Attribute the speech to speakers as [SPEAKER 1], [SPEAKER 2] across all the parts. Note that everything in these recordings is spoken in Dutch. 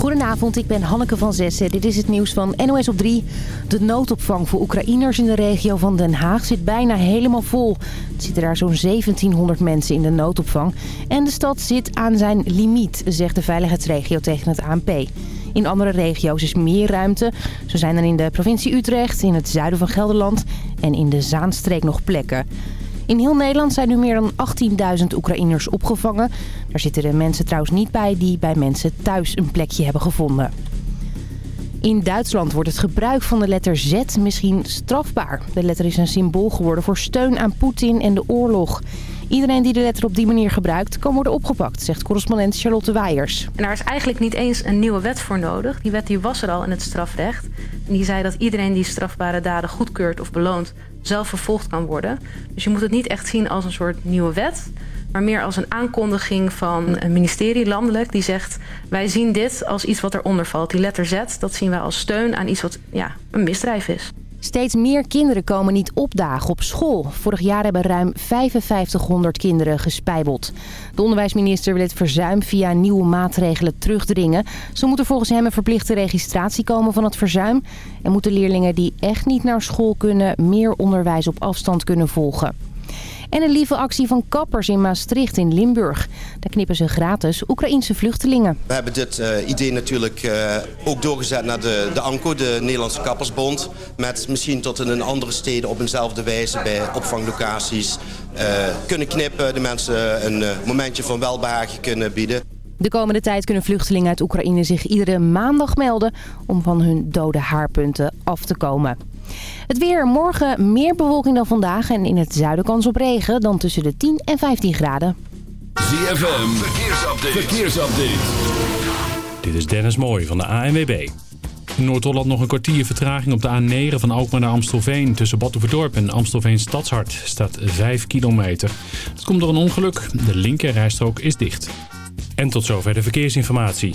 [SPEAKER 1] Goedenavond, ik ben Hanneke van Zessen. Dit is het nieuws van NOS op 3. De noodopvang voor Oekraïners in de regio van Den Haag zit bijna helemaal vol. Er zitten daar zo'n 1700 mensen in de noodopvang. En de stad zit aan zijn limiet, zegt de veiligheidsregio tegen het ANP. In andere regio's is meer ruimte. Zo zijn er in de provincie Utrecht, in het zuiden van Gelderland en in de Zaanstreek nog plekken. In heel Nederland zijn nu meer dan 18.000 Oekraïners opgevangen. Daar zitten de mensen trouwens niet bij die bij mensen thuis een plekje hebben gevonden. In Duitsland wordt het gebruik van de letter Z misschien strafbaar. De letter is een symbool geworden voor steun aan Poetin en de oorlog. Iedereen die de letter op die manier gebruikt kan worden opgepakt, zegt correspondent Charlotte Weijers.
[SPEAKER 2] Daar is eigenlijk niet eens een nieuwe wet voor nodig. Die wet die was er al in het strafrecht. En die zei dat iedereen die strafbare daden goedkeurt of beloont zelf vervolgd kan worden. Dus je moet het niet echt zien als een soort nieuwe wet maar meer als een aankondiging van een ministerie landelijk... die zegt, wij zien dit als iets wat eronder valt. Die letter Z, dat zien wij als steun aan iets wat ja, een misdrijf is.
[SPEAKER 1] Steeds meer kinderen komen niet opdagen op school. Vorig jaar hebben ruim 5500 kinderen gespijbeld. De onderwijsminister wil het verzuim via nieuwe maatregelen terugdringen. Zo moet er volgens hem een verplichte registratie komen van het verzuim. En moeten leerlingen die echt niet naar school kunnen... meer onderwijs op afstand kunnen volgen. En een lieve actie van kappers in Maastricht in Limburg. Daar knippen ze gratis Oekraïense vluchtelingen.
[SPEAKER 3] We hebben dit uh, idee natuurlijk uh, ook doorgezet naar de, de ANCO, de Nederlandse Kappersbond. Met misschien tot in een andere steden op eenzelfde wijze bij opvanglocaties uh, kunnen knippen. De mensen een momentje van welbehagen kunnen bieden.
[SPEAKER 1] De komende tijd kunnen vluchtelingen uit Oekraïne zich iedere maandag melden om van hun dode haarpunten af te komen. Het weer. Morgen meer bewolking dan vandaag en in het zuiden kans op regen. Dan tussen de 10 en 15 graden.
[SPEAKER 4] ZFM. Verkeersupdate. Verkeersupdate. Dit is Dennis Mooij van de ANWB. In Noord-Holland nog een kwartier vertraging op de A9 van Alkmaar naar Amstelveen. Tussen Batuverdorp en Amstelveen Stadshart staat 5 kilometer. Het komt door een ongeluk. De linkerrijstrook is dicht. En tot zover de verkeersinformatie.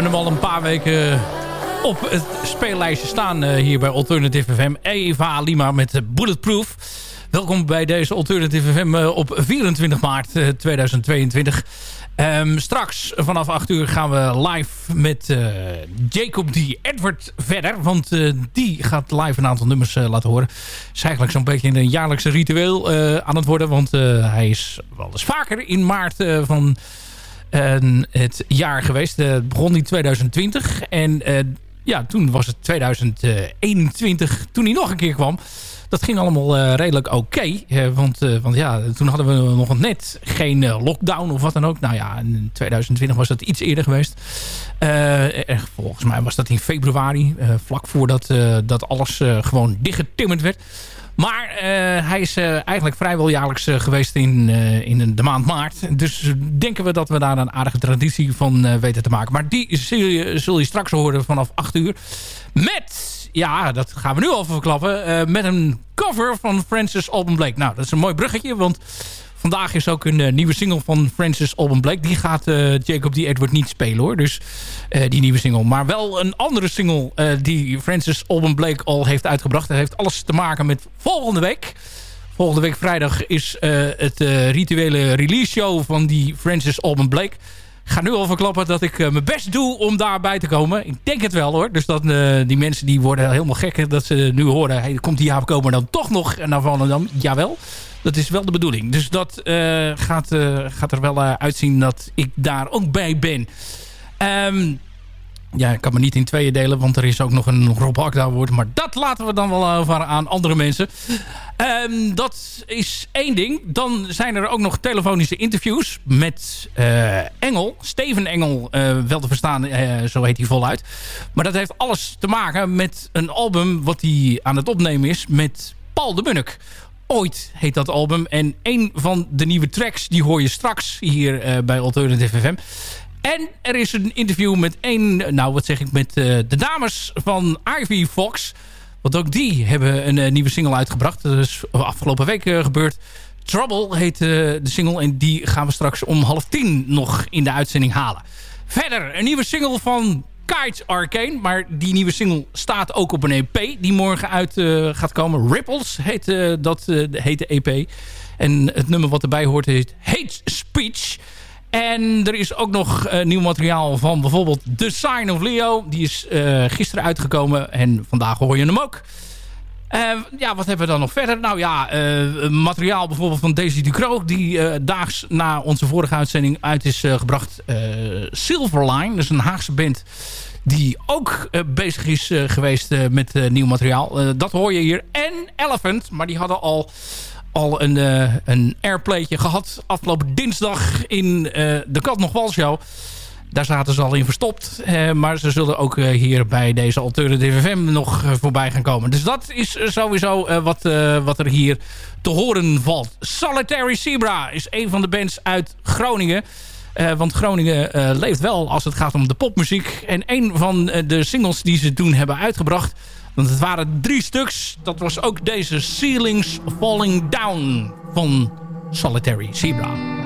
[SPEAKER 5] Hebben hem al een paar weken op het speellijstje staan uh, hier bij Alternative FM. Eva Lima met Bulletproof. Welkom bij deze Alternative FM op 24 maart uh, 2022. Um, straks vanaf 8 uur gaan we live met Jacob D. Edward verder. Want die gaat live een aantal nummers laten horen. is eigenlijk zo'n beetje een jaarlijkse ritueel aan het worden. Want hij is wel eens vaker in maart van het jaar geweest. Het begon in 2020 en ja, toen was het 2021 toen hij nog een keer kwam. Dat ging allemaal uh, redelijk oké. Want, want ja, toen hadden we nog net geen lockdown of wat dan ook. Nou ja, in 2020 was dat iets eerder geweest. volgens mij was dat in februari. vlak voordat dat alles gewoon dichtgetimmerd werd. Maar uh, hij is uh, eigenlijk vrijwel jaarlijks uh, geweest in, in de maand maart. Dus denken we dat we daar een aardige traditie van weten te maken. Maar die zul je, zul je straks horen vanaf 8 uur. Met, ja, dat gaan we nu al verklappen. met een cover van Francis Alban Blake. Nou, dat is een mooi bruggetje, want Vandaag is ook een uh, nieuwe single van Francis Alban Blake. Die gaat uh, Jacob D. Edward niet spelen hoor. Dus uh, die nieuwe single. Maar wel een andere single die Francis Alban Blake al heeft uitgebracht. Dat heeft alles te maken met volgende week. Volgende week vrijdag is het rituele release show van die Francis Alban Blake. Ik ga nu al verklappen dat ik mijn best doe om daarbij te komen. Ik denk het wel hoor. Dus dat, die mensen die worden helemaal gek dat ze nu horen... Komt die Jaap dan toch nog naar Volendam? Jawel. Dat is wel de bedoeling. Dus dat uh, gaat, gaat er wel uitzien dat ik daar ook bij ben. Um, ja, ik kan me niet in tweeën delen, want er is ook nog een Rob Hakda woord. Maar dat laten we dan wel over aan andere mensen. Um, dat is één ding. Dan zijn er ook nog telefonische interviews met Engel. Steven Engel, wel te verstaan, zo heet hij voluit. Maar dat heeft alles te maken met een album wat hij aan het opnemen is met Paul de Munnik. Ooit heet dat album. En een van de nieuwe tracks, die hoor je straks hier bij Alternative FM. En er is een interview met een, nou wat zeg ik, met uh, de dames van Ivy Fox. Want ook die hebben een uh, nieuwe single uitgebracht. Dat is afgelopen week gebeurd. Trouble heet de single en die gaan we straks om half tien nog in de uitzending halen. Verder, een nieuwe single van Kites Arcane. Maar die nieuwe single staat ook op een EP die morgen uit gaat komen. Ripples heet, dat, heet de EP. En het nummer wat erbij hoort heet Hate Speech. En er is ook nog nieuw materiaal van bijvoorbeeld The Sign of Leo. Die is gisteren uitgekomen en vandaag hoor je hem ook. ja, wat hebben we dan nog verder? Nou ja, materiaal bijvoorbeeld van Daisy Ducro... die daags na onze vorige uitzending uit is gebracht. Silverline, dus een Haagse band die ook bezig is geweest met nieuw materiaal. dat hoor je hier. En Elephant, maar die hadden al, al een, een airplaytje gehad afgelopen dinsdag in de Kat nog Wal. Daar zaten ze al in verstopt. maar ze zullen ook hier bij deze Alternative FM nog voorbij gaan komen. Dus dat is sowieso wat, wat er hier te horen valt. Solitary Zebra is een van de bands uit Groningen. Uh, want Groningen uh, leeft wel als het gaat om de popmuziek. En een van uh, de singles die ze toen hebben uitgebracht... want het waren drie stuks... dat was ook deze Ceilings Falling Down van Solitary Zebra.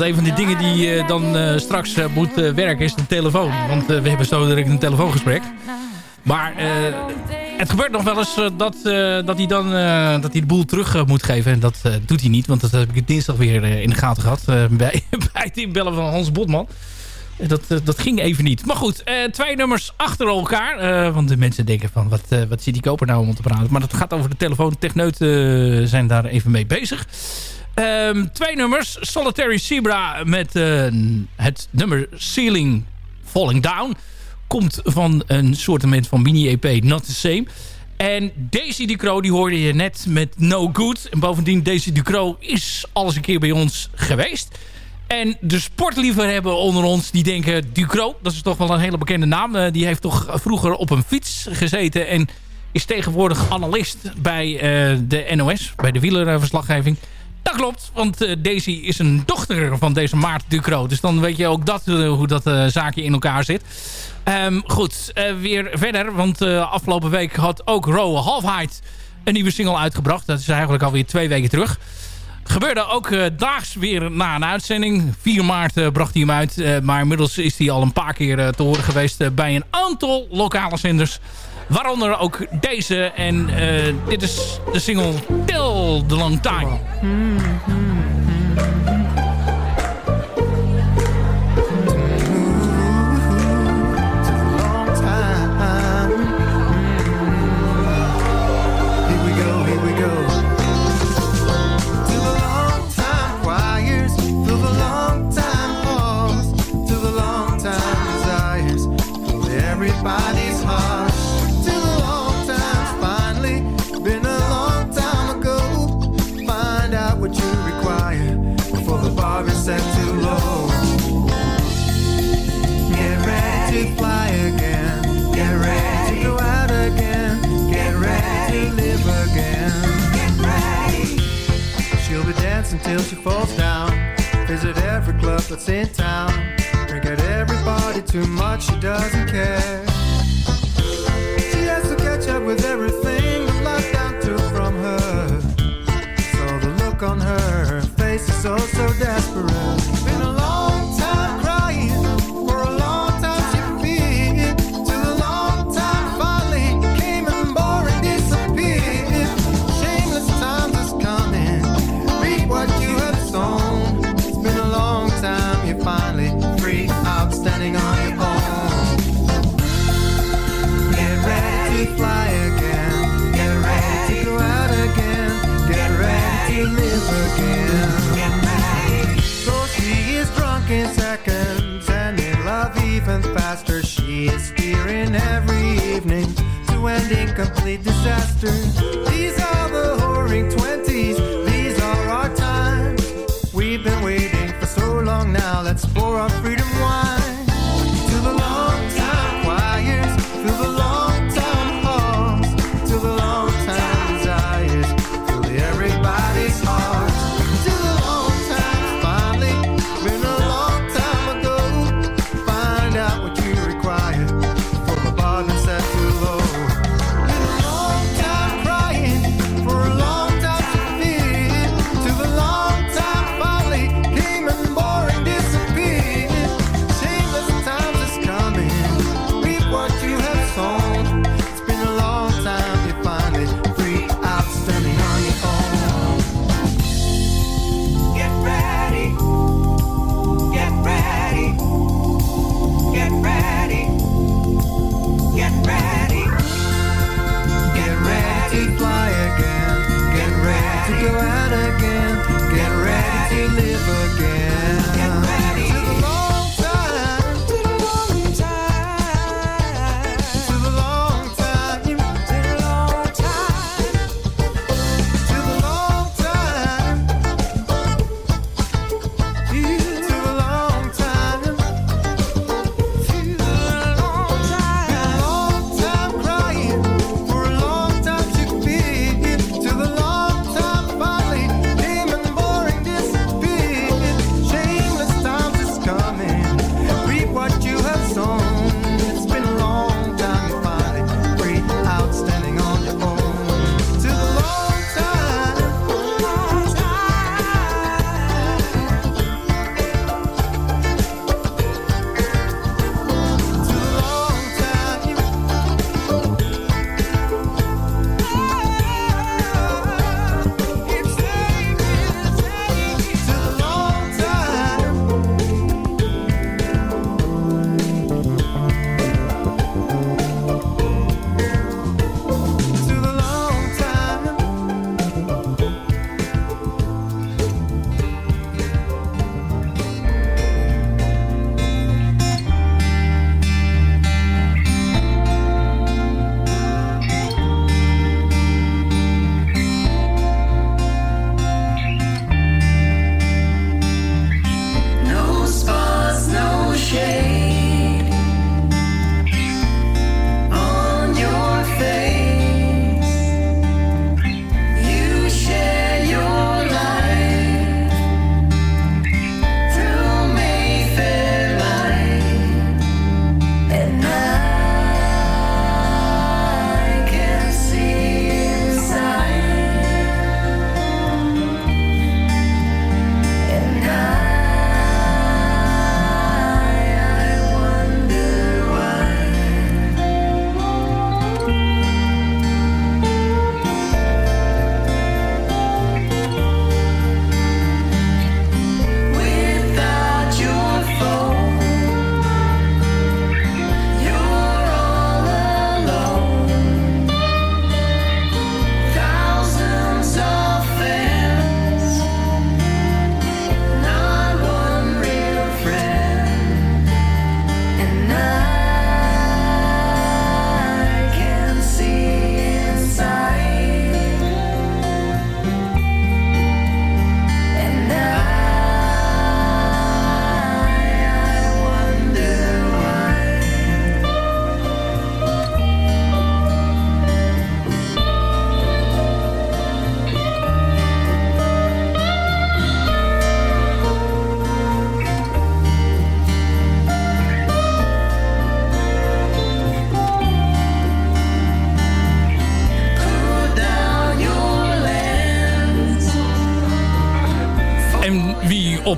[SPEAKER 5] Een van de dingen die uh, dan uh, straks uh, moet werken is de telefoon. Want we hebben zo direct een telefoongesprek. Maar het gebeurt nog wel eens dat, dat hij dan dat hij de boel terug moet geven. En dat doet hij niet, want dat heb ik dinsdag weer in de gaten gehad. bij, bij het inbellen van Hans Botman. Dat, dat ging even niet. Maar goed, twee nummers achter elkaar. want de mensen denken van, wat, wat zit die koper nou om te praten? Maar dat gaat over de telefoon. Techneuten zijn daar even mee bezig. Um, twee nummers. Solitary Zebra met uh, het nummer Ceiling Falling Down. Komt van een soortement van mini-EP Not The Same. En Daisy Ducro, die hoorde je net met No Good. En bovendien, Daisy Ducro is al eens een keer bij ons geweest. En de sportliefhebber onder ons, die denken... Ducro, dat is toch wel een hele bekende naam. Uh, die heeft toch vroeger op een fiets gezeten... en is tegenwoordig analist bij uh, de NOS, bij de wielerverslaggeving... Dat klopt, want uh, Daisy is een dochter van deze Maart Ducro. Dus dan weet je ook dat, uh, hoe dat uh, zaakje in elkaar zit. Um, goed, weer verder. Want afgelopen week had ook Rowe Halfheid een nieuwe single uitgebracht. Dat is eigenlijk alweer twee weken terug. Gebeurde ook daags weer na een uitzending. 4 maart bracht hij hem uit. maar inmiddels is hij al een paar keer te horen geweest bij een aantal lokale zenders. Waaronder ook deze. En uh, dit is de single Till the Long Time. Mm -hmm.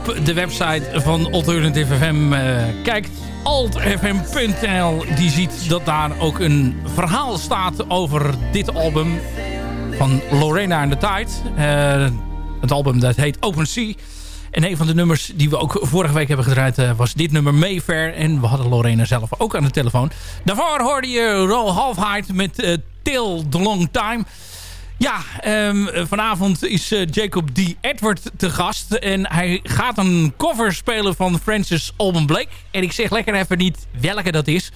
[SPEAKER 5] Op de website van Alternative FM kijkt, altfm.nl, die ziet dat daar ook een verhaal staat over dit album van Lorena en de Tide. het album dat heet Open Sea. En een van de nummers die we ook vorige week hebben gedraaid uh, was dit nummer Mayfair. En we hadden Lorena zelf ook aan de telefoon. Daarvoor hoorde je Roll Halfheid met Till the Long Time. Ja, um, vanavond is uh, Jacob D. Edward te gast. En hij gaat een cover spelen van Francis Alban Blake. En ik zeg lekker even niet welke dat is.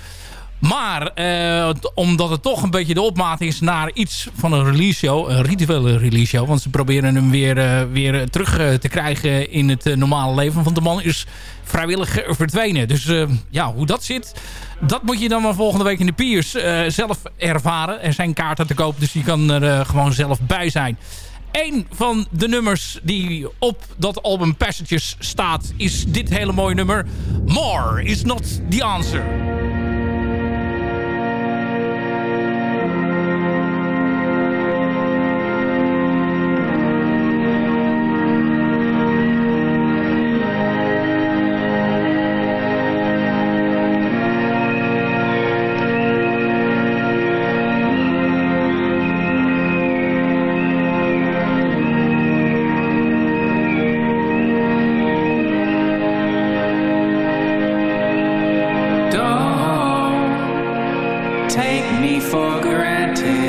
[SPEAKER 5] Maar uh, omdat het toch een beetje de opmaat is naar iets van een release show. Een rituele release show. Want ze proberen hem weer, uh, weer terug uh, te krijgen in het normale leven. Want de man is vrijwillig verdwenen. Dus ja, hoe dat zit, dat moet je dan maar volgende week in de Piers zelf ervaren. Er zijn kaarten te koop, dus je kan er gewoon zelf bij zijn. Een van de nummers die op dat album Passages staat... is dit hele mooie nummer. More is not the answer.
[SPEAKER 4] for granted.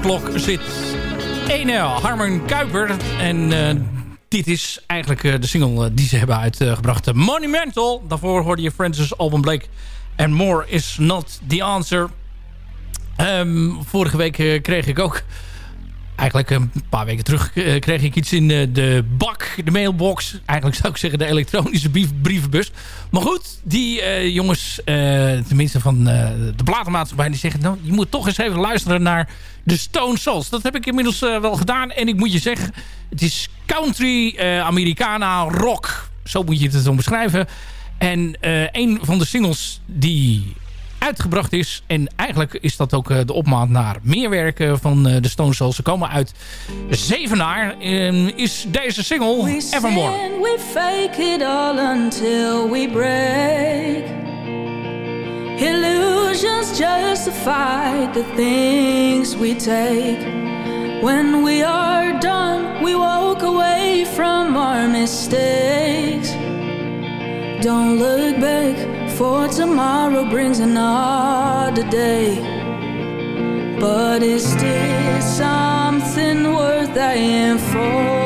[SPEAKER 4] Clock zit ene Harmon Kuiper. En uh, dit is eigenlijk uh, de single die ze hebben uitgebracht. Monumental. Daarvoor hoorde je Francis Alban Blake. And More is not the answer. Um, vorige week kreeg ik ook eigenlijk een paar weken terug eh, kreeg ik iets in eh, de bak, de mailbox. Eigenlijk zou ik zeggen de elektronische brievenbus. Maar goed, die uh, jongens, tenminste van de platenmaatschappij... die zeggen, nou, je moet toch eens even luisteren naar de Stone Souls. Dat heb ik inmiddels wel gedaan. En ik moet je zeggen, het is country, Americana, rock. Zo moet je het dan beschrijven. En een van de singles die uitgebracht is. En eigenlijk is dat ook eh, de opmaat naar meer werken van eh, de Stone Souls. Ze komen uit Zevenaar. is deze single we Evermore. We fake it all until we break. Illusions justify the things we take. When we are done, we walk away from our mistakes. Don't look back. For tomorrow brings another day But is this something worth dying for?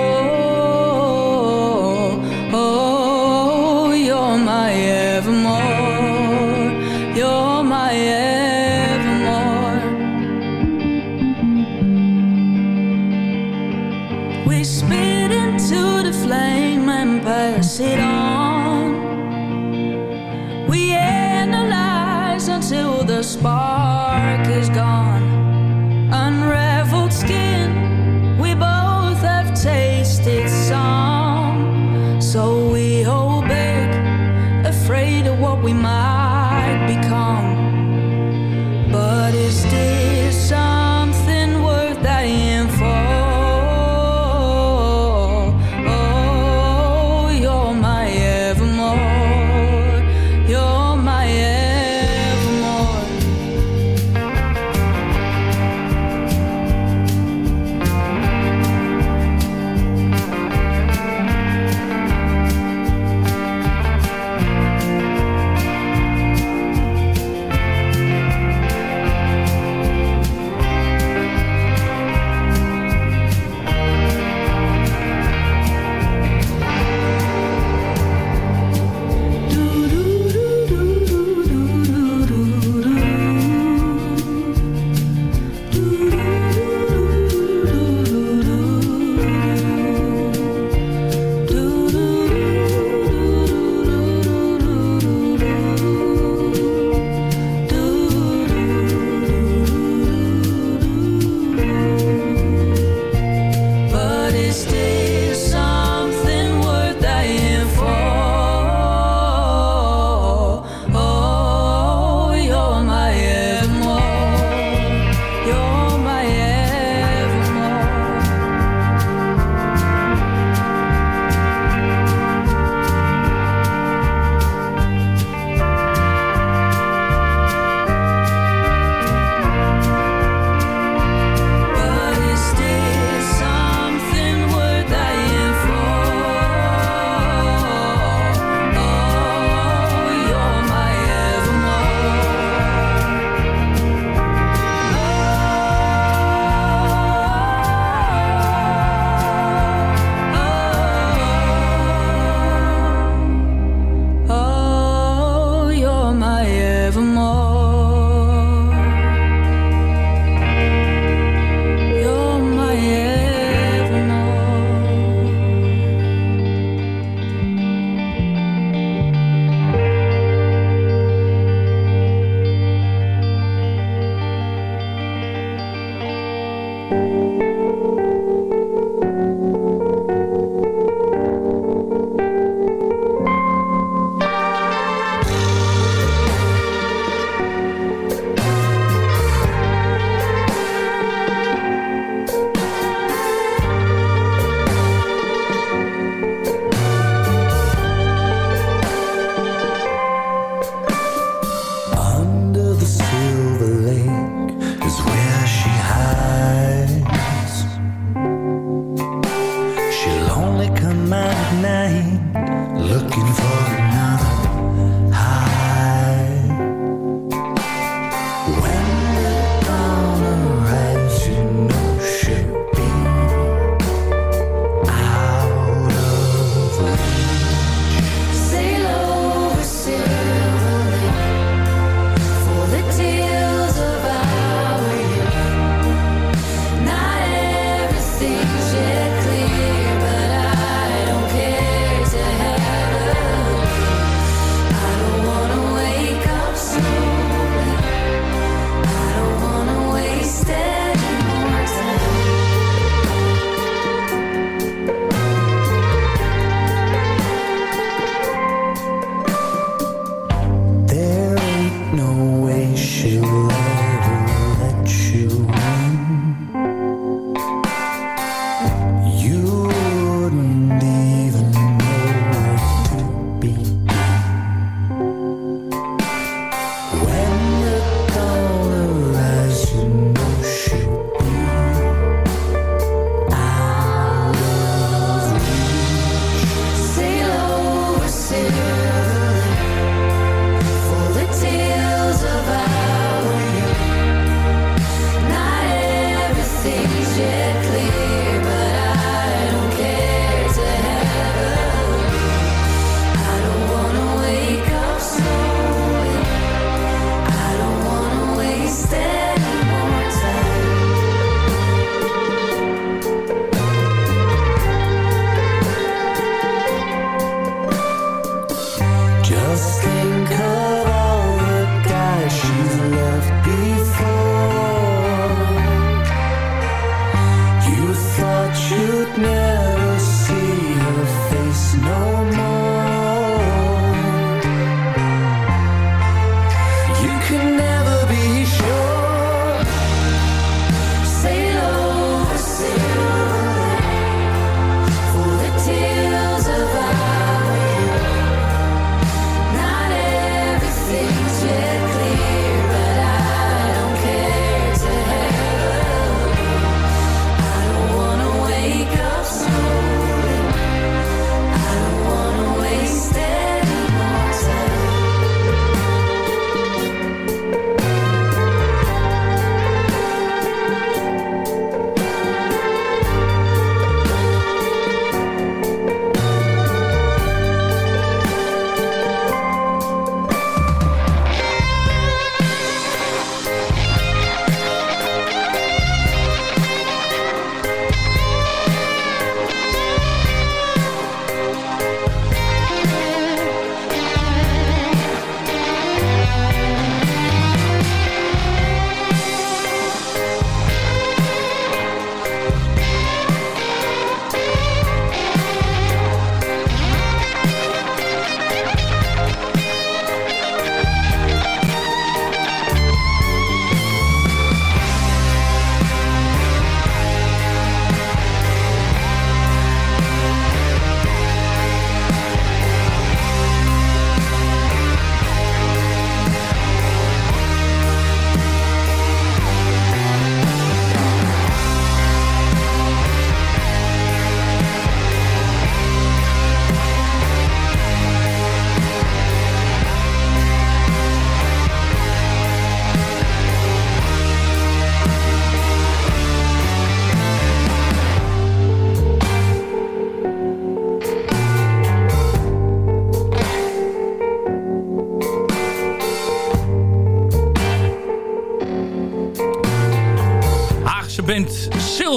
[SPEAKER 6] thought you'd never see her face no more.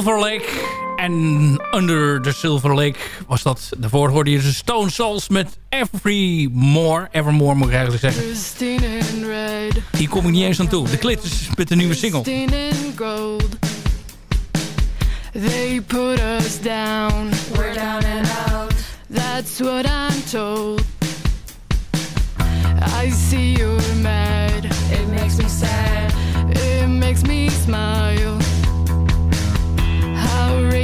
[SPEAKER 7] Silver Lake. En Under the Silver Lake was dat. Daarvoor hoorde je de Stone Souls met Evermore. Evermore moet ik eigenlijk zeggen. Hier kom ik niet eens aan toe. De Clitters met de nieuwe single. They put us down. We're down and out. That's what I'm told. I see you're mad. It makes me sad. It makes me smile.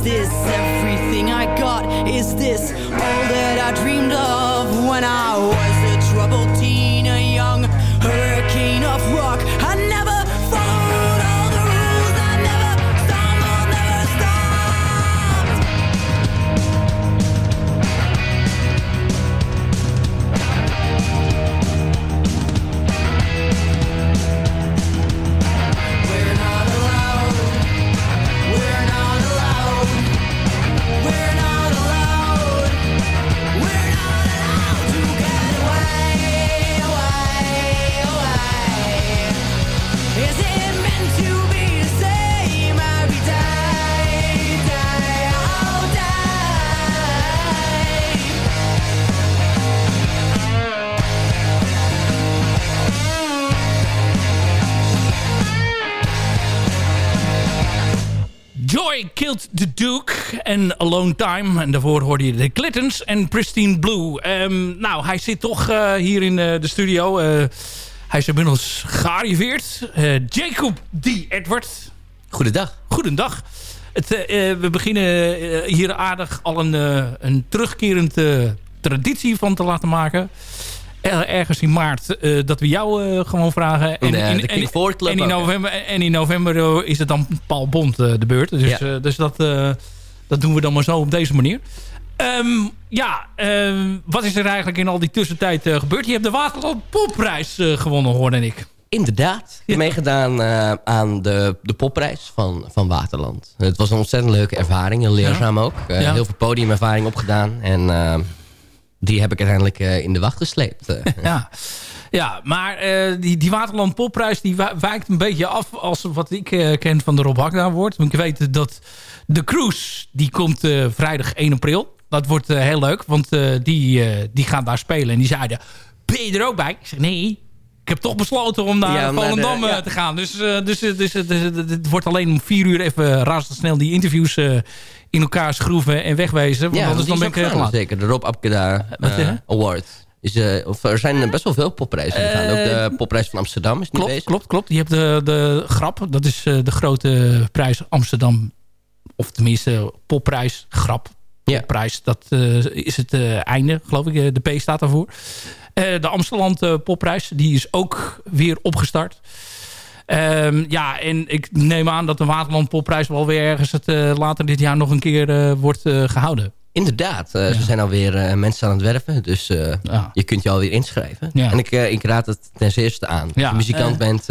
[SPEAKER 8] Is this everything I got? Is this all that I dreamed of when I was
[SPEAKER 5] Killed the Duke en Alone Time. En daarvoor hoorde je de Clintons en Pristine Blue. Ehm, nou, hij zit toch eh, hier in eh, de studio. Eh, hij is inmiddels gearriveerd. Jacob D. Edward.
[SPEAKER 9] Goedendag.
[SPEAKER 5] Goedendag. Het, we beginnen hier aardig al een, een terugkerend traditie van te laten maken. Er- ergens in maart eh, dat we jou eh, gewoon vragen. En in
[SPEAKER 9] ook, hè?
[SPEAKER 5] november, en in november eh, is het dan Paul Bond de beurt. Dus,
[SPEAKER 9] Ja.
[SPEAKER 5] dus dat, dat doen we dan maar zo op deze manier. Ehm, ja, ehm, wat is er eigenlijk in al die tussentijd gebeurd? Je hebt de Waterland Popprijs gewonnen, hoorde ik.
[SPEAKER 9] Inderdaad. Ik heb meegedaan aan de, de popprijs van, van Waterland. Het was een ontzettend leuke ervaring. Heel leerzaam ook.
[SPEAKER 5] Ja.
[SPEAKER 9] Heel veel podiumervaring opgedaan. En eh, die heb ik uiteindelijk eh, in de wacht gesleept. Eh,
[SPEAKER 5] Ja, ja maar eh, die, die Waterland Popprijs die wijkt een beetje af als wat ik ken van de Rob Hakda Award. Want ik weet dat de cruise, die komt vrijdag 1 april. Dat wordt heel leuk, want die, die gaan daar spelen. En die zeiden, ben je er ook bij? Ik zeg, nee, heb toch besloten om naar
[SPEAKER 9] Ja, om naar de-
[SPEAKER 5] Volendam eh, te gaan. Dus, eh, dus, dus, dus, dus, het wordt alleen om vier uur even razendsnel die interviews eh, in elkaar schroeven en wegwezen. Want
[SPEAKER 9] ja,
[SPEAKER 5] anders dan ben ik eh, laat.
[SPEAKER 9] Zeker, de Rob Apkeda eh? Award. Is, eh, of, er zijn best wel veel popprijzen gegaan. Ook de
[SPEAKER 5] Eh,
[SPEAKER 9] popprijs van Amsterdam is nu
[SPEAKER 5] Klopt,
[SPEAKER 9] bezig.
[SPEAKER 5] klopt, klopt. Je hebt de, de grap. Dat is eh, de grote prijs Amsterdam. Of tenminste popprijs, grap.
[SPEAKER 9] Ja.
[SPEAKER 5] Popprijs, dat eh, is het eh, einde, geloof ik. Eh, De P staat daarvoor. Eh, de Amsterdam eh, popprijs, die is ook weer opgestart. Ehm, ja, en ik neem aan dat de Waterland popprijs wel weer ergens het, eh, later dit jaar nog een keer wordt eh, gehouden.
[SPEAKER 9] Inderdaad,
[SPEAKER 5] Ja.
[SPEAKER 9] ze zijn alweer mensen aan het werven. Dus
[SPEAKER 5] Ja.
[SPEAKER 9] je kunt je alweer inschrijven.
[SPEAKER 5] Ja.
[SPEAKER 9] En ik, ik raad het ten zeerste aan. Als je muzikant bent,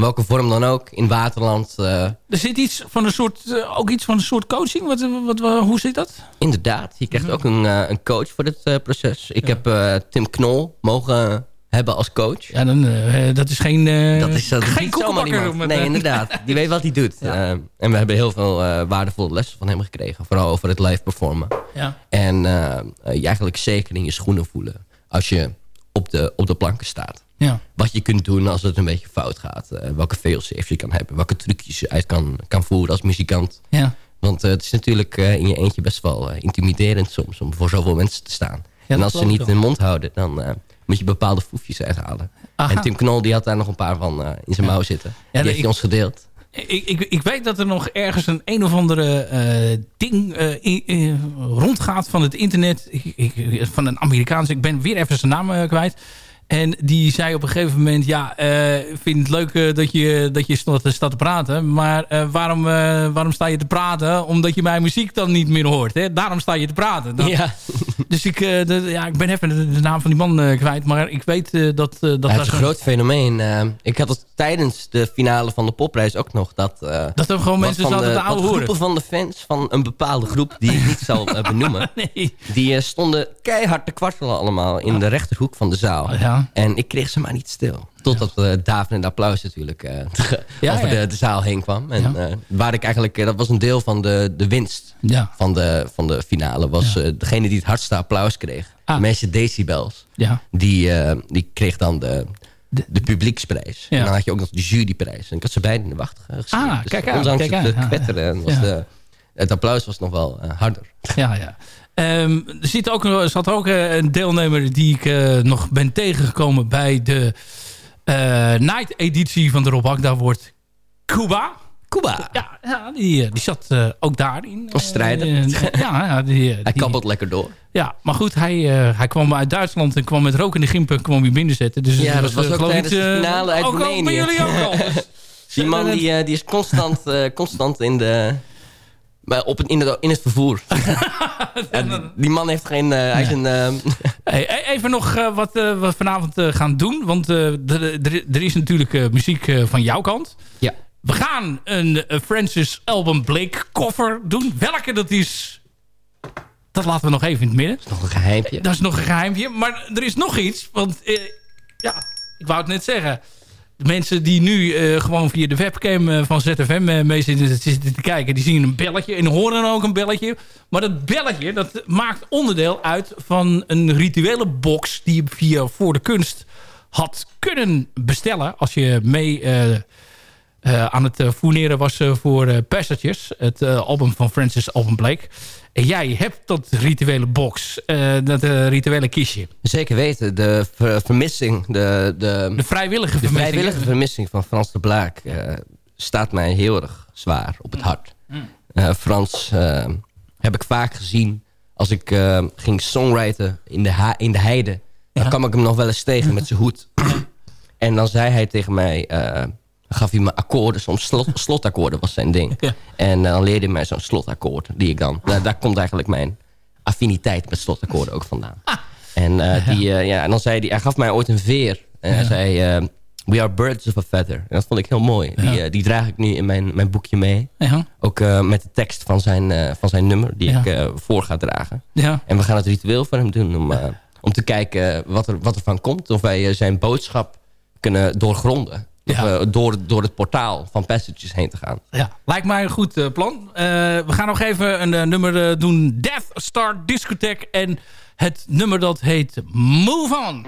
[SPEAKER 9] welke vorm dan ook, in Waterland. eh,
[SPEAKER 5] Er zit iets van een soort, eh, ook iets van een soort coaching. Wat, wat, hoe zit dat?
[SPEAKER 9] inderdaad, je krijgt ook een, eh, een coach voor dit proces. Ik heb Tim Knol mogen hebben als coach.
[SPEAKER 5] Ja, dan, dat is geen, eh
[SPEAKER 9] Dat is, dat
[SPEAKER 5] geen koekenbakker.
[SPEAKER 9] Nee, inderdaad. Die weet wat hij doet. En we hebben heel veel waardevolle lessen van hem gekregen. Vooral over het live performen.
[SPEAKER 5] Ja.
[SPEAKER 9] En je eigenlijk zeker in je schoenen voelen. Als je op de, op de planken staat.
[SPEAKER 5] Ja.
[SPEAKER 9] Wat je kunt doen als het een beetje fout gaat. Eh, welke failsafes je kan hebben. Welke trucjes je uit kan, kan voeren als muzikant.
[SPEAKER 5] Ja.
[SPEAKER 9] Want eh, het is natuurlijk eh, in je eentje best wel intimiderend soms. Om voor zoveel mensen te staan. en als ze niet hun mond houden. Dan moet je bepaalde foefjes uithalen.
[SPEAKER 5] Aha.
[SPEAKER 9] En Tim Knol die had daar nog een paar van in zijn mouw zitten. die heeft hij ons gedeeld.
[SPEAKER 5] Ik, ik, ik weet dat er nog ergens een een of andere ding in- rondgaat van het internet. Ik, van een Amerikaans. Ik ben weer even zijn naam kwijt. En die zei op een gegeven moment... Ja, eh, vind het leuk eh, dat je, dat je staat, te praten. Maar eh, waarom, waarom sta je te praten? Omdat je mijn muziek dan niet meer hoort. Hè? Daarom sta je te praten. Dat,
[SPEAKER 9] Ja.
[SPEAKER 5] Dus ik, de, ja, ik ben even de, de naam van die man kwijt. Maar ik weet dat... dat
[SPEAKER 9] Ja, het is een groot fenomeen. Ik had het tijdens de finale van de popprijs ook nog. Dat,
[SPEAKER 5] Dat er gewoon mensen
[SPEAKER 9] van
[SPEAKER 5] zaten
[SPEAKER 9] de,
[SPEAKER 5] te ouwe horen.
[SPEAKER 9] groepen van de fans van een bepaalde groep... die ik niet zal benoemen...
[SPEAKER 5] Nee.
[SPEAKER 9] die stonden keihard te kwartelen allemaal... in de rechterhoek van de zaal.
[SPEAKER 5] Ja.
[SPEAKER 9] En ik kreeg ze maar niet stil. Totdat uh, David en de applaus natuurlijk eh,
[SPEAKER 5] Ja,
[SPEAKER 9] over
[SPEAKER 5] ja.
[SPEAKER 9] De, de zaal heen kwam. En
[SPEAKER 5] Ja.
[SPEAKER 9] eh, waar ik eigenlijk... dat was een deel van de, de winst
[SPEAKER 5] Ja.
[SPEAKER 9] van de, van de finale. Was degene die het hardste applaus kreeg.
[SPEAKER 5] Ah.
[SPEAKER 9] Meisje Decibels.
[SPEAKER 5] Ja.
[SPEAKER 9] Die, die kreeg dan de, de publieksprijs.
[SPEAKER 5] Ja.
[SPEAKER 9] En dan had je ook nog de juryprijs. En ik had ze beiden in de wacht gezien.
[SPEAKER 5] Ah,
[SPEAKER 9] Dus
[SPEAKER 5] kijk aan,
[SPEAKER 9] Ondanks
[SPEAKER 5] kijk
[SPEAKER 9] het
[SPEAKER 5] aan. Ja,
[SPEAKER 9] kwetteren was
[SPEAKER 5] ja.
[SPEAKER 9] de, het applaus was nog wel harder.
[SPEAKER 5] Ja, ja. Ehm, er zit ook, er zat ook eh, een deelnemer die ik eh, nog ben tegengekomen bij de eh, night-editie van de Rob Akda wordt Cuba.
[SPEAKER 9] Cuba.
[SPEAKER 5] Ja, ja die, die zat ook daarin.
[SPEAKER 9] Een strijder.
[SPEAKER 5] Ja, ja, die,
[SPEAKER 9] Hij
[SPEAKER 5] die-
[SPEAKER 9] kabbelt lekker door.
[SPEAKER 5] Ja, maar goed, hij, hij kwam uit Duitsland en kwam met rokende gimpen kwam hij binnenzetten. Dus
[SPEAKER 9] Ja, dat was
[SPEAKER 5] eh,
[SPEAKER 9] ook tijdens de finale uit
[SPEAKER 5] ook al
[SPEAKER 9] Roemenië.
[SPEAKER 5] bij jullie ook al. Dus,
[SPEAKER 9] Die man die, die is constant, constant in, de, maar op het, in, het, in het vervoer. Ja, die, man heeft geen... eh, hij is een... eh,
[SPEAKER 5] Hey, e- even nog eh, wat eh, we vanavond gaan doen. Want er- is natuurlijk muziek van jouw kant.
[SPEAKER 9] ja.
[SPEAKER 5] We gaan een Francis Album Blake cover doen. Welke dat is, dat laten we nog even in het midden.
[SPEAKER 9] Nog een geheimpje.
[SPEAKER 5] Dat is nog een geheimpje. Maar er is nog iets. Want ja, ik wou het net zeggen. De mensen die nu eh, gewoon via de webcam eh, van ZFM eh, mee zitten, zitten te kijken... die zien een belletje en horen ook een belletje. Maar dat belletje dat maakt onderdeel uit van een rituele box... die je via Voor de Kunst had kunnen bestellen... als je mee eh, eh, aan het uh, fourneren was uh, voor Passages. Het album van Francis Alban Blake. En jij hebt dat rituele box. dat rituele kistje.
[SPEAKER 9] Zeker weten. De ver vermissing. De, de,
[SPEAKER 5] de vrijwillige
[SPEAKER 9] de
[SPEAKER 5] vermissing.
[SPEAKER 9] vrijwillige vermissing van Frans de Blaak. staat mij heel erg zwaar op het hart.
[SPEAKER 5] Mm.
[SPEAKER 9] Frans heb ik vaak gezien. Als ik ging songwriten in de, in de heide. Dan kwam ik hem nog wel eens tegen met zijn hoed. en dan zei hij tegen mij gaf hij me akkoorden, soms slot, slotakkoorden was zijn ding.
[SPEAKER 5] Ja.
[SPEAKER 9] En uh, dan leerde hij mij zo'n slotakkoord, die ik dan... Nou, daar komt eigenlijk mijn affiniteit met slotakkoorden ook vandaan.
[SPEAKER 5] Ah.
[SPEAKER 9] En, uh, die, uh, ja, en dan zei hij, hij gaf mij ooit een veer. En hij zei, we are birds of a feather. En dat vond ik heel mooi.
[SPEAKER 5] Ja.
[SPEAKER 9] Die, die draag ik nu in mijn, mijn boekje mee.
[SPEAKER 5] Ja.
[SPEAKER 9] Ook met de tekst van zijn, van zijn nummer, die ik voor ga dragen. En we gaan het ritueel voor hem doen, om, om te kijken wat er, wat er van komt. Of wij zijn boodschap kunnen doorgronden. Ja. Of, door, door het portaal van Passages heen te gaan.
[SPEAKER 5] Ja, lijkt mij een goed uh, plan. Uh, we gaan nog even een nummer doen. Death Star Discotheque. En het nummer dat heet Move On.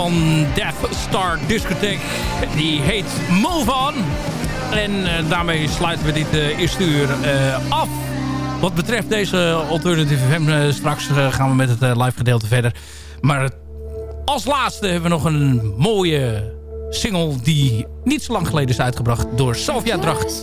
[SPEAKER 4] van Death Star Discotheque. Die heet Move On. En eh, daarmee sluiten we dit uh, eerste uur eh, af. Wat betreft deze Alternative FM, straks gaan we met het live gedeelte verder. Maar als laatste hebben we nog een mooie single die niet zo lang geleden is uitgebracht door Sofia Dracht.